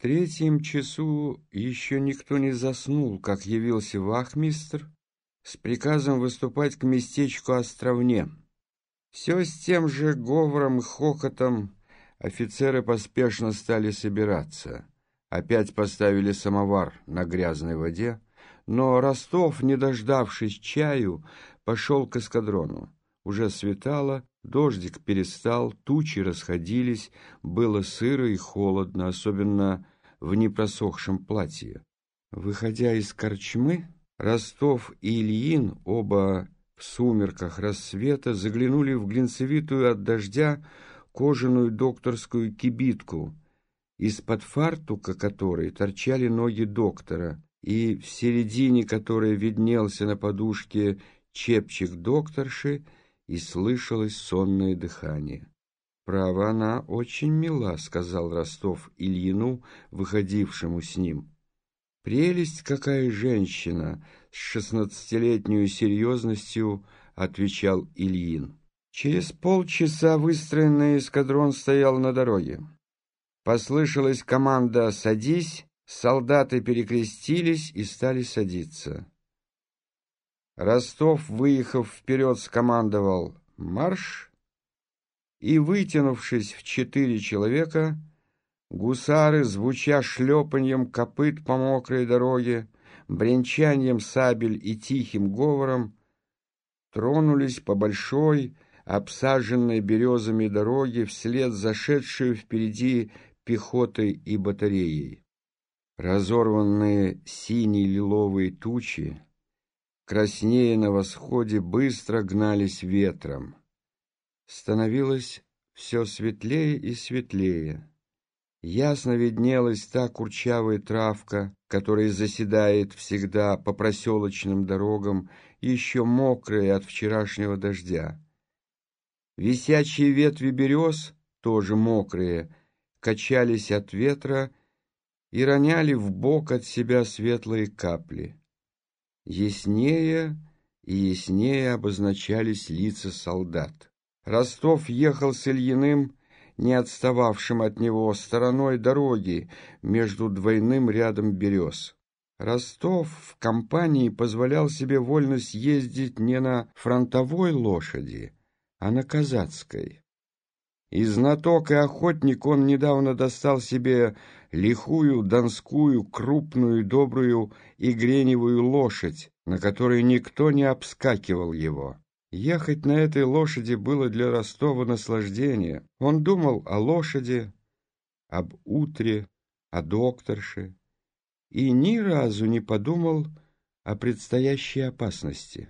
третьем часу еще никто не заснул, как явился вахмистр с приказом выступать к местечку Островне. Все с тем же говором и хохотом офицеры поспешно стали собираться. Опять поставили самовар на грязной воде, но Ростов, не дождавшись чаю, пошел к эскадрону. Уже светало, дождик перестал, тучи расходились, было сыро и холодно, особенно в непросохшем платье. Выходя из корчмы, Ростов и Ильин, оба в сумерках рассвета, заглянули в глинцевитую от дождя кожаную докторскую кибитку, из-под фартука которой торчали ноги доктора, и в середине которой виднелся на подушке чепчик докторши, и слышалось сонное дыхание. «Право, она очень мила», — сказал Ростов Ильину, выходившему с ним. «Прелесть какая женщина!» — с шестнадцатилетней серьезностью отвечал Ильин. Через полчаса выстроенный эскадрон стоял на дороге. Послышалась команда «Садись!», солдаты перекрестились и стали садиться. Ростов, выехав вперед, скомандовал «Марш!» и, вытянувшись в четыре человека, гусары, звуча шлепаньем копыт по мокрой дороге, бренчанием сабель и тихим говором, тронулись по большой, обсаженной березами дороге вслед зашедшую впереди пехотой и батареей. Разорванные синие-лиловые тучи краснее на восходе, быстро гнались ветром. Становилось все светлее и светлее. Ясно виднелась та курчавая травка, которая заседает всегда по проселочным дорогам, еще мокрая от вчерашнего дождя. Висячие ветви берез, тоже мокрые, качались от ветра и роняли в бок от себя светлые капли. Яснее и яснее обозначались лица солдат. Ростов ехал с Ильиным, не отстававшим от него, стороной дороги между двойным рядом берез. Ростов в компании позволял себе вольно съездить не на фронтовой лошади, а на казацкой. И знаток и охотник он недавно достал себе лихую, донскую, крупную, добрую и греневую лошадь, на которой никто не обскакивал его. Ехать на этой лошади было для Ростова наслаждение. Он думал о лошади, об утре, о докторше и ни разу не подумал о предстоящей опасности.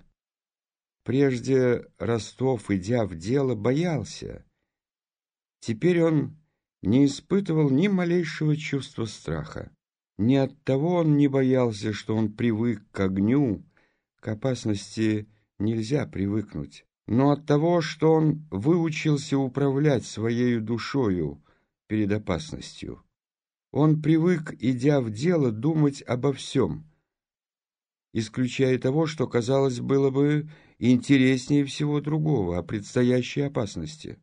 Прежде Ростов, идя в дело, боялся. Теперь он не испытывал ни малейшего чувства страха. Не от того он не боялся, что он привык к огню, к опасности нельзя привыкнуть, но от того, что он выучился управлять своей душою перед опасностью. Он привык, идя в дело, думать обо всем, исключая того, что, казалось, было бы интереснее всего другого, о предстоящей опасности.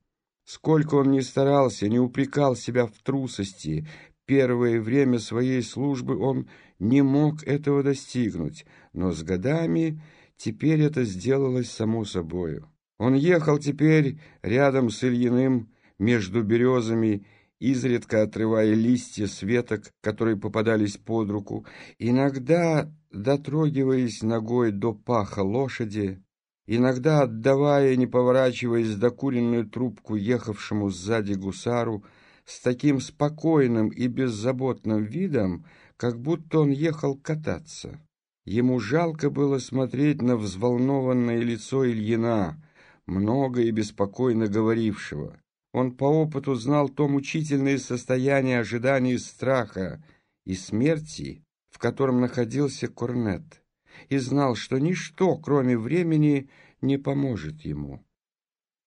Сколько он ни старался, не упрекал себя в трусости, первое время своей службы он не мог этого достигнуть, но с годами теперь это сделалось само собою. Он ехал теперь рядом с Ильиным между березами, изредка отрывая листья с веток, которые попадались под руку, иногда дотрогиваясь ногой до паха лошади, иногда отдавая, не поворачиваясь, докуренную трубку ехавшему сзади гусару, с таким спокойным и беззаботным видом, как будто он ехал кататься. Ему жалко было смотреть на взволнованное лицо Ильина, много и беспокойно говорившего. Он по опыту знал то мучительное состояние ожидания и страха и смерти, в котором находился Корнет и знал, что ничто, кроме времени, не поможет ему.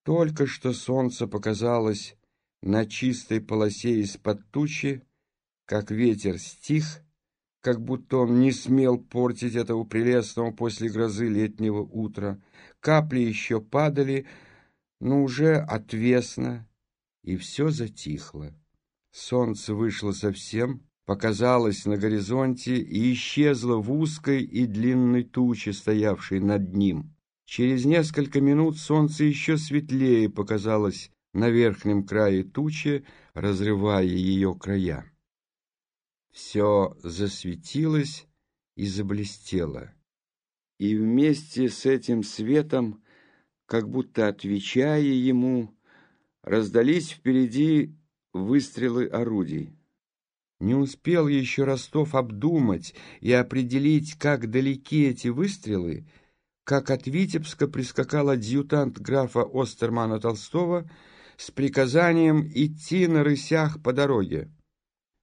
Только что солнце показалось на чистой полосе из-под тучи, как ветер стих, как будто он не смел портить этого прелестного после грозы летнего утра. Капли еще падали, но уже отвесно, и все затихло. Солнце вышло совсем, показалась на горизонте и исчезла в узкой и длинной туче, стоявшей над ним. Через несколько минут солнце еще светлее показалось на верхнем крае тучи, разрывая ее края. Все засветилось и заблестело. И вместе с этим светом, как будто отвечая ему, раздались впереди выстрелы орудий. Не успел еще Ростов обдумать и определить, как далеки эти выстрелы, как от Витебска прискакал адъютант графа Остермана Толстого с приказанием идти на рысях по дороге.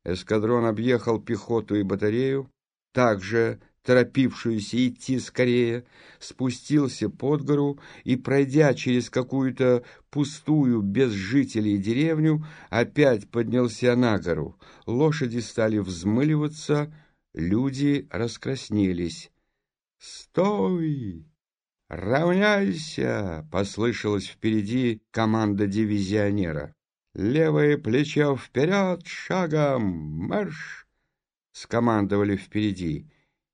Эскадрон объехал пехоту и батарею, также торопившуюся идти скорее, спустился под гору и, пройдя через какую-то пустую, без жителей деревню, опять поднялся на гору. Лошади стали взмыливаться, люди раскраснелись. «Стой! Равняйся!» — послышалась впереди команда дивизионера. «Левое плечо вперед, шагом, марш!» — скомандовали впереди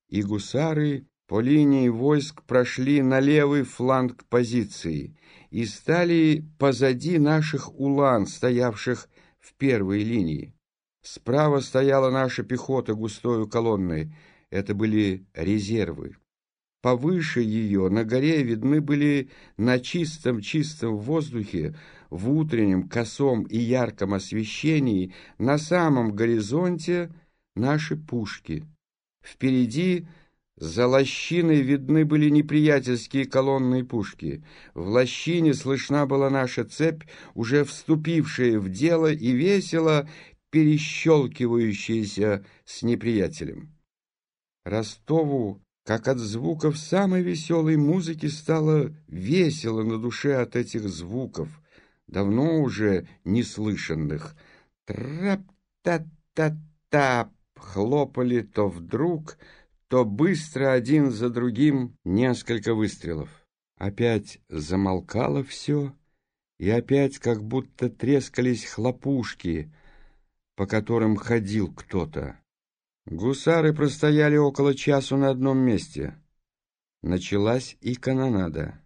и гусары по линии войск прошли на левый фланг позиции и стали позади наших улан, стоявших в первой линии. Справа стояла наша пехота густою колонной, это были резервы. Повыше ее на горе видны были на чистом-чистом воздухе, в утреннем косом и ярком освещении, на самом горизонте наши пушки — Впереди за лощиной видны были неприятельские колонные пушки. В лощине слышна была наша цепь, уже вступившая в дело и весело перещелкивающаяся с неприятелем. Ростову, как от звуков самой веселой музыки, стало весело на душе от этих звуков, давно уже неслышанных. Трап-та-та-та, хлопали то вдруг, то быстро один за другим несколько выстрелов. Опять замолкало все, и опять как будто трескались хлопушки, по которым ходил кто-то. Гусары простояли около часу на одном месте. Началась и канонада.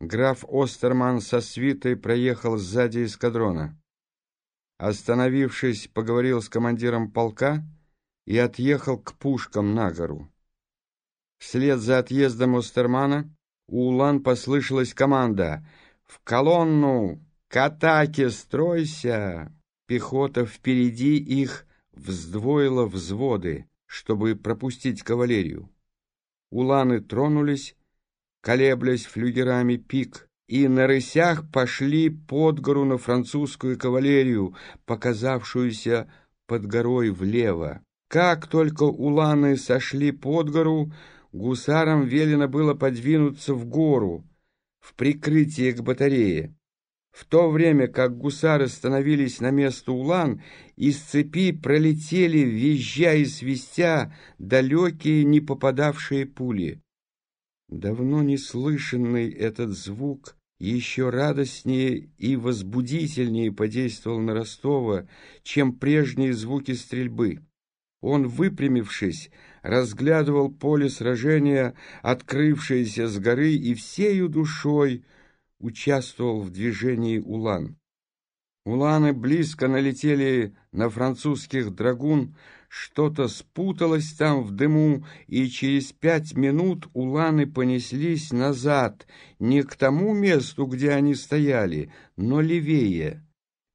Граф Остерман со свитой проехал сзади эскадрона. Остановившись, поговорил с командиром полка и отъехал к пушкам на гору. Вслед за отъездом Остермана у Улан послышалась команда «В колонну! К атаке! Стройся!» Пехота впереди их вздвоила взводы, чтобы пропустить кавалерию. Уланы тронулись, колеблясь флюгерами пик, и на рысях пошли под гору на французскую кавалерию, показавшуюся под горой влево. Как только уланы сошли под гору, гусарам велено было подвинуться в гору, в прикрытие к батарее. В то время как гусары становились на место улан, из цепи пролетели, визжа и свистя, далекие, не попадавшие пули. Давно не слышанный этот звук еще радостнее и возбудительнее подействовал на Ростова, чем прежние звуки стрельбы. Он, выпрямившись, разглядывал поле сражения, открывшееся с горы, и всею душой участвовал в движении улан. Уланы близко налетели на французских драгун, что-то спуталось там в дыму, и через пять минут уланы понеслись назад, не к тому месту, где они стояли, но левее.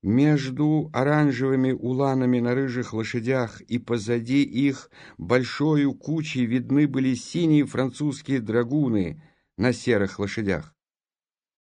Между оранжевыми уланами на рыжих лошадях и позади их большою кучей видны были синие французские драгуны на серых лошадях.